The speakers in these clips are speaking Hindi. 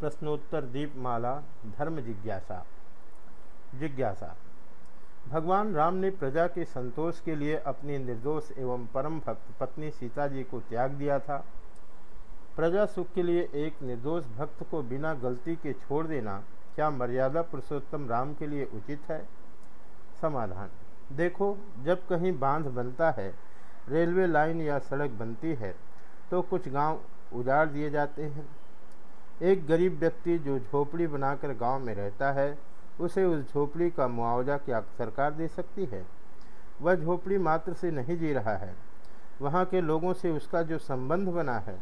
प्रश्नोत्तर दीपमाला, धर्म जिज्ञासा। जिज्ञासा। भगवान राम ने प्रजा के संतोष के लिए अपनी निर्दोष एवं परम भक्त पत्नी सीता जी को त्याग दिया था। प्रजा सुख के लिए एक निर्दोष भक्त को बिना गलती के छोड़ देना क्या मर्यादा पुरुषोत्तम राम के लिए उचित है? समाधान। देखो, जब कहीं बाँध बनता है, रेलवे लाइन या सड़क बनती है तो कुछ गाँव उजाड़ दिए जाते हैं। एक गरीब व्यक्ति जो झोपड़ी बनाकर गाँव में रहता है, उसे उस झोपड़ी का मुआवजा क्या सरकार दे सकती है? वह झोपड़ी मात्र से नहीं जी रहा है। वहाँ के लोगों से उसका जो संबंध बना है,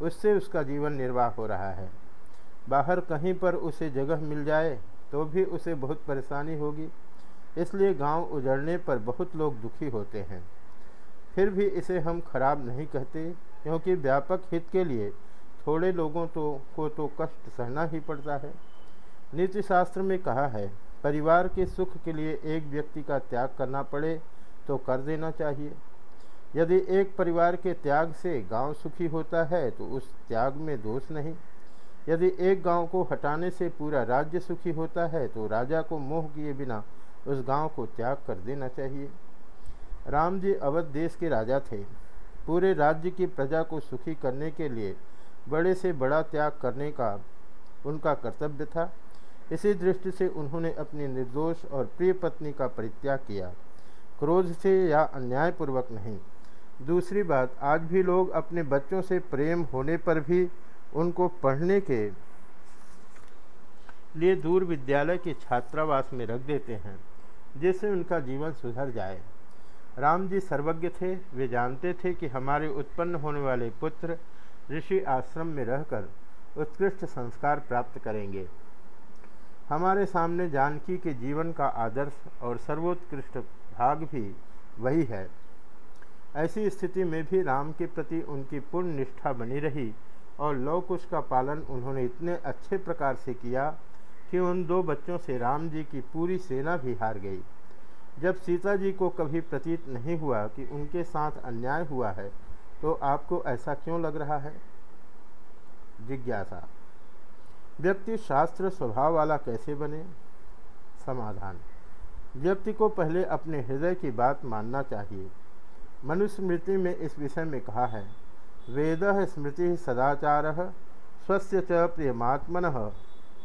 उससे उसका जीवन निर्वाह हो रहा है। बाहर कहीं पर उसे जगह मिल जाए तो भी उसे बहुत परेशानी होगी। इसलिए गाँव उजड़ने पर बहुत लोग दुखी होते हैं। फिर भी इसे हम खराब नहीं कहते, क्योंकि व्यापक हित के लिए थोड़े लोगों तो को तो कष्ट सहना ही पड़ता है। नीति शास्त्र में कहा है, परिवार के सुख के लिए एक व्यक्ति का त्याग करना पड़े तो कर देना चाहिए। यदि एक परिवार के त्याग से गाँव सुखी होता है तो उस त्याग में दोष नहीं। यदि एक गाँव को हटाने से पूरा राज्य सुखी होता है तो राजा को मोह किए बिना उस गाँव को त्याग कर देना चाहिए। राम जी अवध देश के राजा थे। पूरे राज्य की प्रजा को सुखी करने के लिए बड़े से बड़ा त्याग करने का उनका कर्तव्य था। इसी दृष्टि से उन्होंने अपनी निर्दोष और प्रिय पत्नी का परित्याग किया। क्रोध से या अन्यायपूर्वक नहीं। दूसरी बात, आज भी लोग अपने बच्चों से प्रेम होने पर भी उनको पढ़ने के लिए दूर विद्यालय के छात्रावास में रख देते हैं, जिससे उनका जीवन सुधर जाए। राम जी सर्वज्ञ थे, वे जानते थे कि हमारे उत्पन्न होने वाले पुत्र ऋषि आश्रम में रहकर उत्कृष्ट संस्कार प्राप्त करेंगे। हमारे सामने जानकी के जीवन का आदर्श और सर्वोत्कृष्ट भाग भी वही है। ऐसी स्थिति में भी राम के प्रति उनकी पूर्ण निष्ठा बनी रही और लौकुश का पालन उन्होंने इतने अच्छे प्रकार से किया कि उन दो बच्चों से राम जी की पूरी सेना भी हार गई। जब सीता जी को कभी प्रतीत नहीं हुआ कि उनके साथ अन्याय हुआ है तो आपको ऐसा क्यों लग रहा है? जिज्ञासा। व्यक्ति शास्त्र स्वभाव वाला कैसे बने? समाधान। व्यक्ति को पहले अपने हृदय की बात मानना चाहिए। मनुस्मृति में इस विषय में कहा है, वेद स्मृति सदाचार, स्वस्य च प्रियमात्मन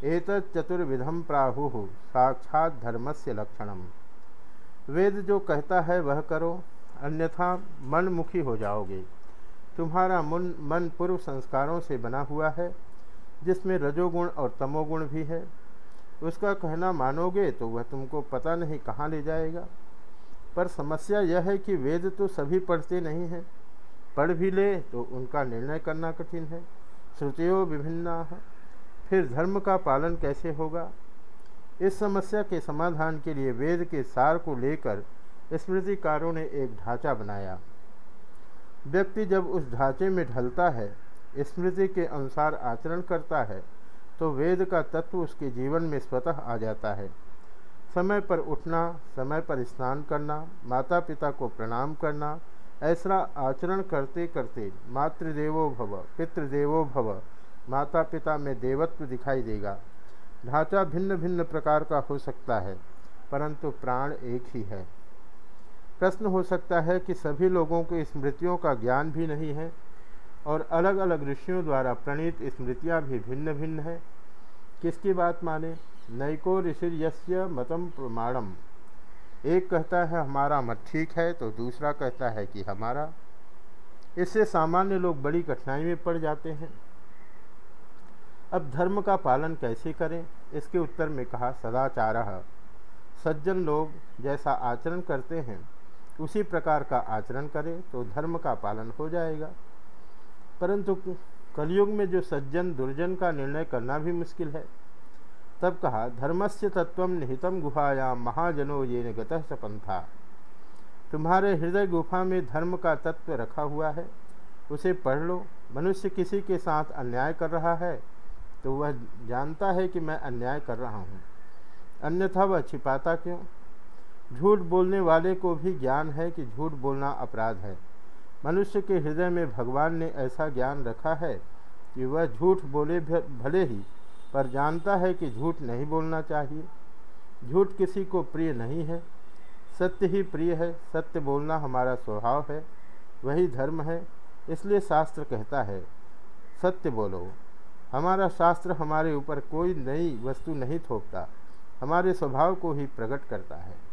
एक चतुर्विधम प्राहु, साक्षात धर्म से लक्षणम। वेद जो कहता है वह करो, अन्यथा मनमुखी हो जाओगे। तुम्हारा मन मन पूर्व संस्कारों से बना हुआ है, जिसमें रजोगुण और तमोगुण भी है। उसका कहना मानोगे तो वह तुमको पता नहीं कहाँ ले जाएगा। पर समस्या यह है कि वेद तो सभी पढ़ते नहीं हैं। पढ़ भी ले तो उनका निर्णय करना कठिन है। श्रुतियों विभिन्ना फिर धर्म का पालन कैसे होगा? इस समस्या के समाधान के लिए वेद के सार को लेकर स्मृतिकारों ने एक ढांचा बनाया। व्यक्ति जब उस ढांचे में ढलता है, स्मृति के अनुसार आचरण करता है तो वेद का तत्व उसके जीवन में स्वतः आ जाता है। समय पर उठना, समय पर स्नान करना माता पिता को प्रणाम करना, ऐसा आचरण करते करते मातृदेवो भव, पितृदेवो भव माता पिता में देवत्व दिखाई देगा। ढांचा भिन्न भिन्न प्रकार का हो सकता है, परंतु प्राण एक ही है। प्रश्न हो सकता है कि सभी लोगों को स्मृतियों का ज्ञान भी नहीं है और अलग अलग ऋषियों द्वारा प्रणीत स्मृतियाँ भी भिन्न भिन्न हैं। किसकी बात माने? नैको ऋषिर्यस्य मतम प्रमाणम। एक कहता है, हमारा मत ठीक है तो दूसरा कहता है कि हमारा। इससे सामान्य लोग बड़ी कठिनाई में पड़ जाते हैं। अब धर्म का पालन कैसे करें? इसके उत्तर में कहा, सदाचार। सज्जन लोग जैसा आचरण करते हैं उसी प्रकार का आचरण करें तो धर्म का पालन हो जाएगा। परंतु कलयुग में जो सज्जन दुर्जन का निर्णय करना भी मुश्किल है। तब कहा, धर्मस्य तत्व निहितम गुहायाम महाजनो ये गतः सपंथा तुम्हारे हृदय गुफा में धर्म का तत्व रखा हुआ है, उसे पढ़ लो। मनुष्य किसी के साथ अन्याय कर रहा है तो वह जानता है कि मैं अन्याय कर रहा हूँ। अन्यथा वह छिपाता क्यों? झूठ बोलने वाले को भी ज्ञान है कि झूठ बोलना अपराध है। मनुष्य के हृदय में भगवान ने ऐसा ज्ञान रखा है कि वह झूठ बोले भले ही, पर जानता है कि झूठ नहीं बोलना चाहिए। झूठ किसी को प्रिय नहीं है। सत्य ही प्रिय है। सत्य बोलना हमारा स्वभाव है। वही धर्म है। इसलिए शास्त्र कहता है, सत्य बोलो। हमारा शास्त्र हमारे ऊपर कोई नई वस्तु नहीं थोपता। हमारे स्वभाव को ही प्रकट करता है।